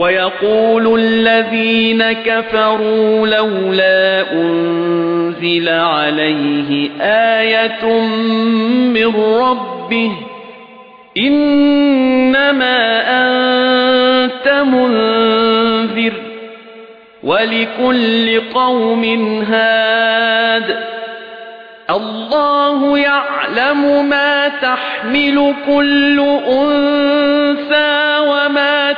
وَيَقُولُ الَّذِينَ كَفَرُوا لَوْلَا أُنْزِلَ عَلَيْهِ آيَةٌ مِنْ رَبِّهِ إِنَّمَا أَنْتَ مُنْذِرٌ وَلِكُلِّ قَوْمٍ هَادٍ اللَّهُ يَعْلَمُ مَا تَحْمِلُ كُلُّ أُنثَى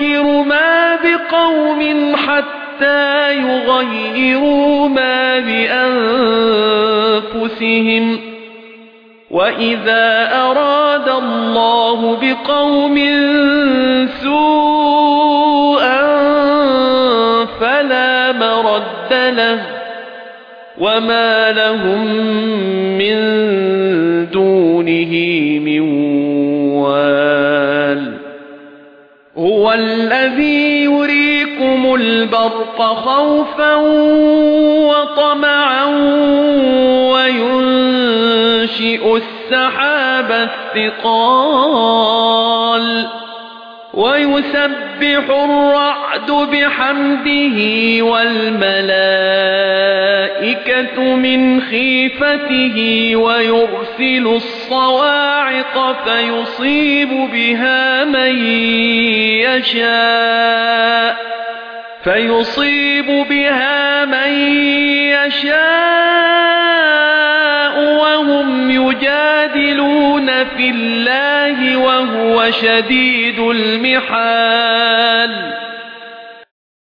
يُغَيِّرُ مَا بِقَوْمٍ حَتَّى يُغَيِّرُوا مَا بِأَنفُسِهِمْ. وَإِذَا أَرَادَ اللَّهُ بِقَوْمٍ سُوءًا فَلَا مَرَدَّ لَهُ. وَمَا لَهُم مِّن دُونِهِ مِن وَالٍ هُوَ الَّذِي يُرِيكُمُ الْبَرْقَ خَوْفًا وَطَمَعًا وَيُنشِئُ السَّحَابَ الثِّقَالَ وَيُسَبِّحُ الرَّعْدُ بِحَمْدِهِ وَالْمَلَائِكَةُ مِنْ خِيفَتِهِ وَيُرْسِلُ الصَّوَاعِقَ فَيُصِيبُ بِهَا مَن يَشَاءُ فَيُصِيبُ بِهَا مَن يَشَاءُ اللَّهِ وَهُوَ شَدِيدُ الْمِحَالِ.